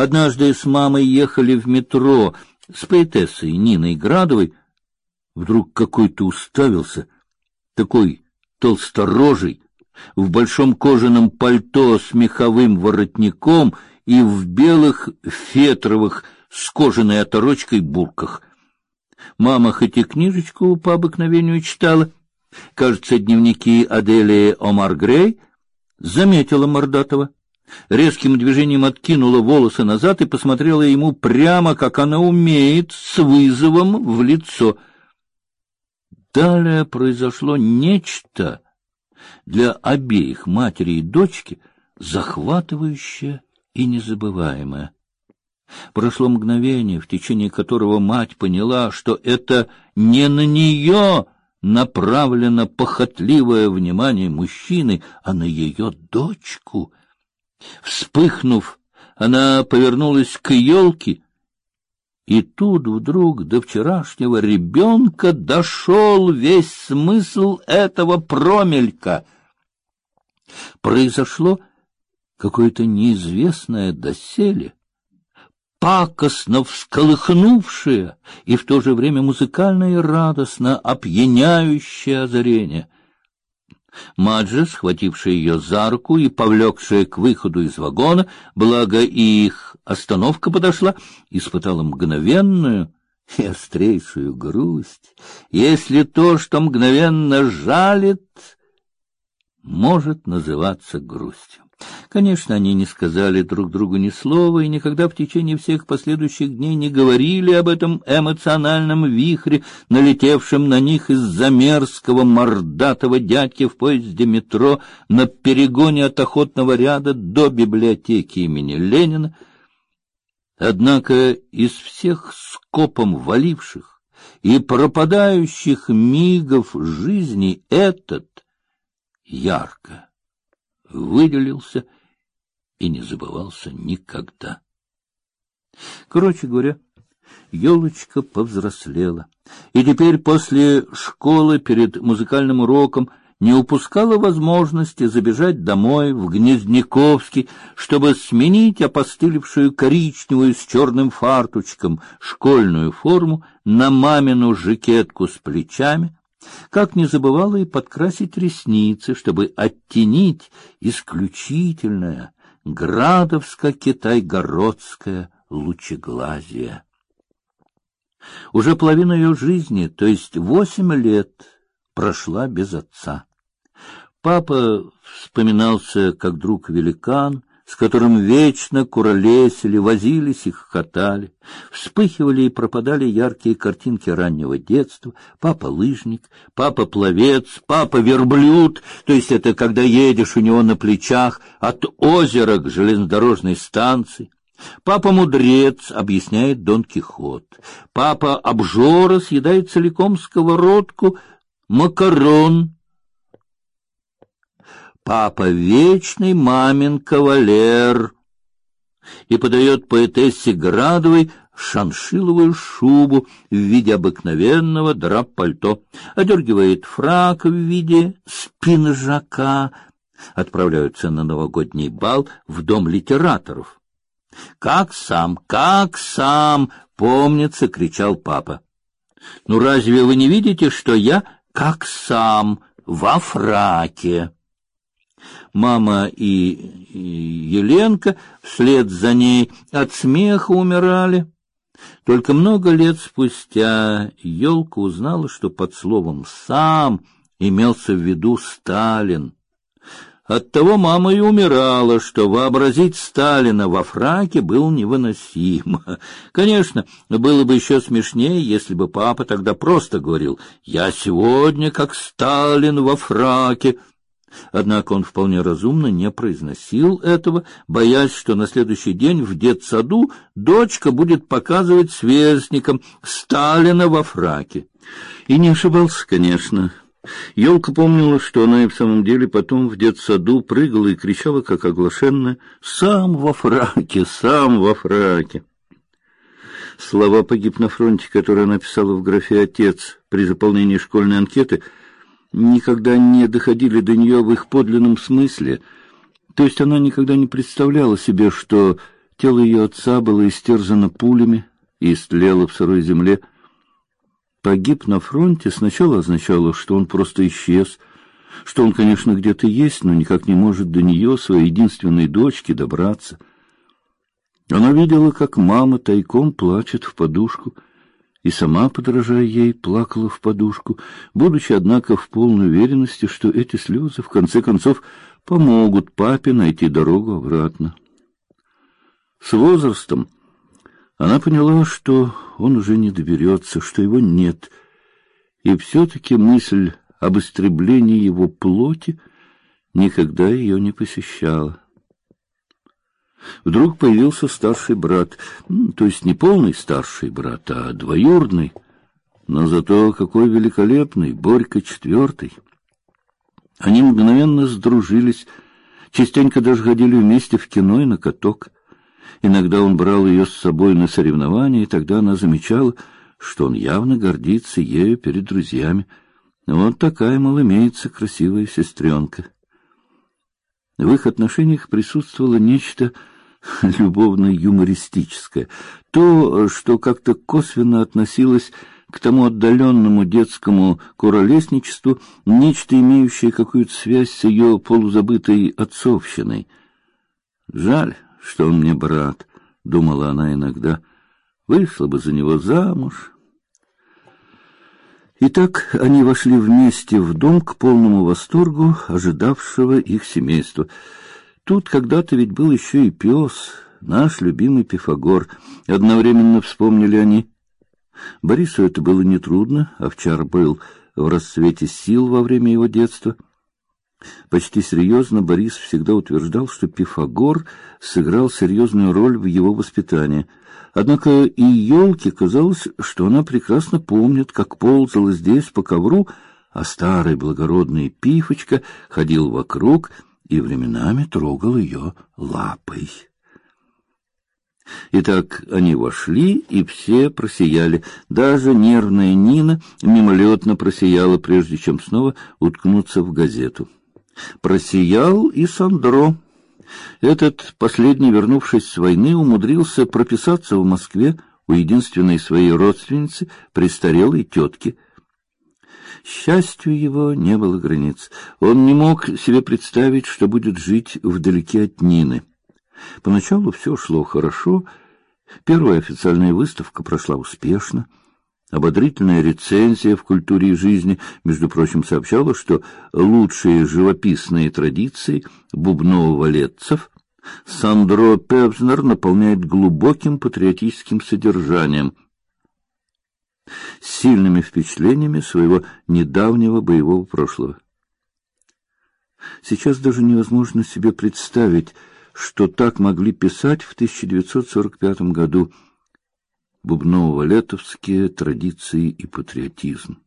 Однажды с мамой ехали в метро с поэтессой Ниной Градовой. Вдруг какой-то уставился, такой толсторожий, в большом кожаном пальто с меховым воротником и в белых фетровых с кожаной оторочкой бурках. Мама хоть и книжечку по обыкновению читала, кажется, дневники Адели Омар Грей, заметила Мордатова. Резким движением откинула волосы назад и посмотрела ему прямо, как она умеет, с вызовом в лицо. Далее произошло нечто для обеих матери и дочки захватывающее и незабываемое. Прошло мгновение, в течение которого мать поняла, что это не на нее направлено похотливое внимание мужчины, а на ее дочку. Вспыхнув, она повернулась к елке, и тут вдруг до вчерашнего ребенка дошел весь смысл этого промелька. Произошло какое-то неизвестное доселе пакостно всколыхнувшее и в то же время музыкально и радостно опьяняющее озарение. Маджи, схватившая ее за руку и повлекшая к выходу из вагона, благо и их остановка подошла, испытала мгновенную и острейшую грусть, если то, что мгновенно жалит, может называться грустью. Конечно, они не сказали друг другу ни слова и никогда в течение всех последующих дней не говорили об этом эмоциональном вихре, налетевшем на них из-за мерзкого мордатого дядьки в поезде метро на перегоне от охотного ряда до библиотеки имени Ленина. Однако из всех скопом валивших и пропадающих мигов жизни этот ярко выделился и не забывался никогда. Короче говоря, елочка повзрослела, и теперь после школы перед музыкальным уроком не упускала возможности забежать домой в Гнездниковский, чтобы сменить опостылевшую коричневую с черным фартучком школьную форму на мамину жакетку с плечами, как не забывала и подкрасить ресницы, чтобы оттенить исключительное градовско-китайгородское лучеглазие. Уже половина ее жизни, то есть восемь лет, прошла без отца. Папа вспоминался как друг-великан, с которым вечно куролесили, возились и хохотали. Вспыхивали и пропадали яркие картинки раннего детства. Папа-лыжник, папа-пловец, папа-верблюд, то есть это когда едешь у него на плечах от озера к железнодорожной станции. Папа-мудрец, объясняет Дон Кихот. Папа-обжора съедает целиком сковородку макарон, папа вечный мамин кавалер и подает поэтессе Градовой шаншиловую шубу в виде обыкновенного драп-пальто, одергивает фрак в виде спинжака, отправляются на новогодний бал в дом литераторов. Как сам, как сам, помнится, кричал папа. Ну разве вы не видите, что я как сам во фраке? Мама и, Еленка вслед за ней от смеха умирали. Только много лет спустя елка узнала, что под словом «сам» имелся в виду Сталин. Оттого мама и умирала, что вообразить Сталина во фраке было невыносимо. Конечно, было бы еще смешнее, если бы папа тогда просто говорил «Я сегодня как Сталин во фраке», Однако он вполне разумно не произносил этого, боясь, что на следующий день в детсаду дочка будет показывать сверстникам Сталина во фраке. И не ошибался, конечно. Ёлка помнила, что она и в самом деле потом в детсаду прыгала и кричала, как оглашенная, «Сам во фраке! Сам во фраке!» Слова «погиб на фронте», которые она писала в графе «Отец» при заполнении школьной анкеты — никогда не доходили до нее в их подлинном смысле. То есть она никогда не представляла себе, что Тело ее отца было истерзано пулями и истлело в сырой земле. Погиб на фронте сначала означало, что он просто исчез, что он, конечно, где-то есть, но никак не может до нее, своей единственной дочки, добраться. Она видела, как мама тайком плачет в подушку, и сама, подражая ей, плакала в подушку, будучи, однако, в полной уверенности, что эти слезы, в конце концов, помогут папе найти дорогу обратно. С возрастом она поняла, что он уже не доберется, что его нет, и все-таки мысль об истреблении его плоти никогда ее не посещала. Вдруг появился старший брат, то есть не полный старший брат, а двоюродный, но зато какой великолепный, Борька четвертый. Они мгновенно сдружились, частенько даже ходили вместе в кино и на каток. Иногда он брал ее с собой на соревнования, и тогда она замечала, что он явно гордится ею перед друзьями. Вот такая, мол, имеется красивая сестренка. В их отношениях присутствовало нечто любовно-юмористическое, то, что как-то косвенно относилось к тому отдаленному детскому куролесничеству, нечто имеющее какую-то связь с ее полузабытой отцовщиной. Жаль, что он мне брат, думала она иногда. Вышла бы за него замуж. И так они вошли вместе в дом к полному восторгу ожидавшего их семейства. Тут когда-то ведь был еще и пес, наш любимый Пифагор. Одновременно вспомнили они. Борису это было нетрудно, овчар был в расцвете сил во время его детства — Почти серьезно Борис всегда утверждал, что Пифагор сыграл серьезную роль в его воспитании. Однако и елке казалось, что она прекрасно помнит, как ползала здесь по ковру, а старый благородный Пифочка ходил вокруг и временами трогал ее лапой. Итак, они вошли, и все просияли. Даже нервная Нина мимолетно просияла, прежде чем снова уткнуться в газету. Просиял и Сандро. Этот последний, вернувшись с войны, умудрился прописаться в Москве у единственной своей родственницы, престарелой тетки. Счастью его не было границ. Он не мог себе представить, что будет жить вдалеке от Нины. Поначалу все шло хорошо. Первая официальная выставка прошла успешно. Ободрительная рецензия в культуре и жизни, между прочим, сообщала, что лучшие живописные традиции бубново-валетцев Сандро Певзнер наполняет глубоким патриотическим содержанием, сильными впечатлениями своего недавнего боевого прошлого. Сейчас даже невозможно себе представить, что так могли писать в 1945 году – бубново-летовские традиции и патриотизм.